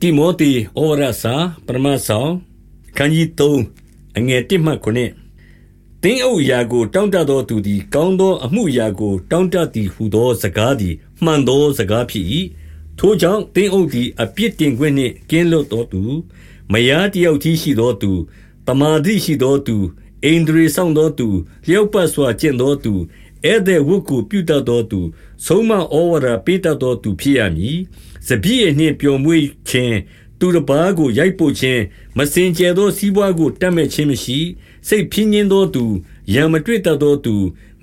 တိမောသေဩဝါဒစာပရမဆောင်ခန်းကြီး3အငယ်1မှ9တင်းအုပ်ရာကို တောင်းတသောသူသည် ကောင်းသောအမှုရာကို တောင်းတသည်ဟုသော စကားသည်မှန်သောစကားဖြစ်၏ထိုကြောင့်တင်းအုပ်သည်အပြစ်တင်ခွင့်နှင့်ကင်းလွတ်သောသူမယားတယောက်တည်းရှိသောသူတမာတိရှိသောသူအိန္ဒြေဆောင်သောသူလျောက်ပတ်စွာကျင့်သောသူ ဧည့်သည်ဝတ်ကိုပြုတတ်သောသူဆုံးမဩဝါဒပေးတတ်သောသူဖြစ်ရမည်စပြည့်နှင့်ပျော်မွေ့ခြင်းသူတစ်ပါးကိုရိုက်ပုတ်ခြင်းမစင်ကြဲသောစီးပွားကိုတတ်မဲ့ခြင်းမရှိ စိတ်ဖြင်းခြင်းသောသူရံမတွေ့တတ်သောသူ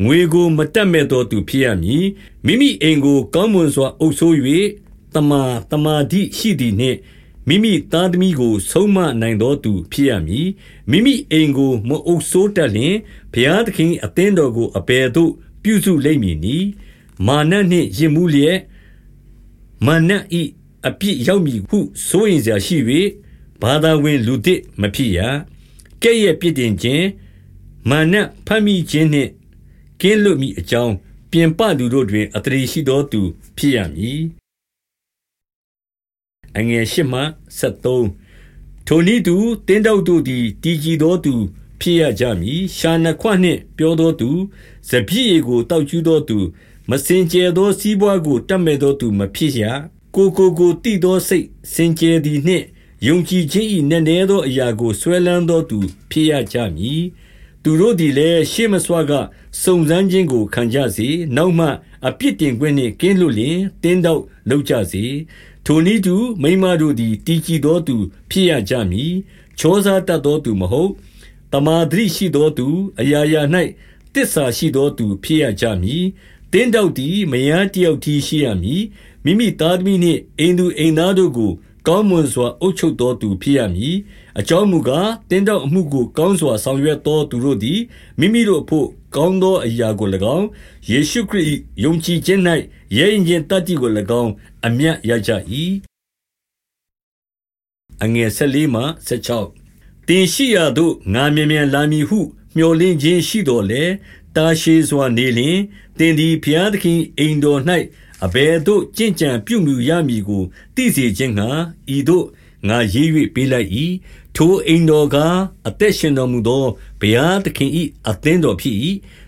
ငွေကိုမတတ်မဲ့သောသူဖြစ်ရမည်မိမိအိမ်ကိုကောင်းမွန်စွာအုပ်ဆိုး၍တမာတမာတိရှိသည်နှင့် မိမိသားသမီးကို ဆုံးမနိုင်သောသူဖြစ်ရမည်မိမိအိမ်ကို မအုပ်ဆိုးတတ်လျင်ဘုရားသခင်အသင်းတော်ကိုအပေသို့ ပြုစုလိမ့်မည်နီမာနနှင့်ရင်မှုလျက်မာနဤအပြစ်ရောက်မည်ဟုစိုးရင်စရာရှိ၍ဘာသာဝင်လူသစ်မဖြစ်ရကဲ့ရဲ့ပြစ်တင်ခြင်းမာနဖမ်းမိခြင်းနှင့်ကင်းလွတ်မိအကြောင်းပြင်ပသူတို့တွင်အတရေရှိသောသူဖြစ်ရမည် အငယ်၈မှ73ထိုနည်းတူတင်းတောက်တို့သည်တည်ကြည်သောသူဖြစ်ရကြမည်ရှာနခွနှင့်ပြောသောသူစပြည့်ကိုတောက်ကျူးသောသူမစင်ကြဲသောစီးပွားကိုတတ်မဲ့သောသူမဖြစ်ရကိုကိုကိုတိသောစိတ်စင်ကြယ်သည်နှင့်ယုံကြည်ခြင်း၏နည်းနည်းသောအရာကိုဆွဲလန်းသောသူဖြစ်ရကြမည် သူတို့သည်လည်းရှေးမစွာကစုံစမ်းခြင်းကိုခံကြစေနောက်မှအပြစ်တင်ခွင့်နှင့်ကင်းလွတ်လျင်တင်းတော့လောက်ကြစေထိုနည်းတူမိမတို့သည်တည်ကြည်သောသူ ဖြစ်ရကြမည်ချောစားတတ်သောသူမဟုတ်တမာဒရိရှိသောသူအရာရာ၌တစ္ဆာရှိသောသူဖြစ်ရကြမည်တင်းတော့သည်မယားတယောက်တည်းရှိရမည်မိမိသားသမီးနှင့်အိမ်သူအိမ်သားတို့ကို ကောင်းမွန်စွာအုပ်ချုပ်သောသူဖြစ်ရမည်အကြောင်းမူကားတင်းတော့အမှုကိုကောင်းစွာဆောင်ရွက်သောသူတို့သည်မိမိတို့အဖို့ကောင်းသောအရာကို၎င်းယေရှုခရစ်ယုံကြည်ခြင်း၌ရဲရင်ချင်းတတ္တိကို၎င်းအမျက်ရကြ၏အငယ်၁၄မှ၁၆တင်ရှိရာသို့ငါမြင်မြန်လာမည်ဟုမျှော်လင့်ခြင်းရှိတော်လေတာရှိစွာနေလျင်တင်သည်ဘုရားသခင်အိမ်တော်၌ အဘယ်သို့ကြင်ကြံပြုမှုရမည်ကို သိစေခြင်းငှာဤသို့ငါရေး၍ပေးလိုက်၏ထိုအိမ်တော်ကအသက်ရှင်တော်မူသောဘုရားသခင်၏အသင်းတော်ဖြစ်၏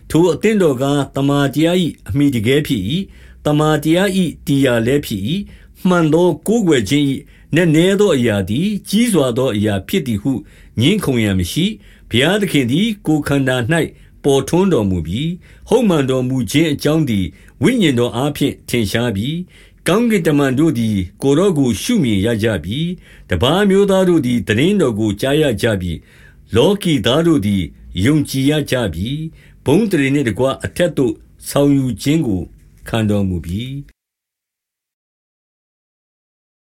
ထိုအသင်းတော်ကတမန်တရား၏အမိတကယ်ဖြစ်၏တမန်တရား၏တရားလည်းဖြစ်၏မှန်သောကိုးကွယ်ခြင်း၏နည်းနည်းသောအရာသည်ကြီးစွာသောအရာဖြစ်သည်ဟုငင်းခုန်ရမရှိဘုရားသခင်သည်ကိုယ်ခန္ဓာ၌ ပေါ်ထွန်းတော်မူပြီးဟုတ်မှန်တော်မူခြင်းအကြောင်းသည်ဝိညာဉ်တော်အားဖြင့်ထင်ရှားပြီးကောင်းကင်တမန်တို့သည် ကိုရော့ကိုရှုမြင်ရကြပြီတပားမျိုးသားတို့သည်တရင်တော်ကိုကြားရကြပြီလောကီသားတို့သည်ယုံကြည်ရကြပြီဘုံတရင်နှင့်တကွအထက်သို့ဆောင်ယူခြင်းကိုခံတော်မူပြီ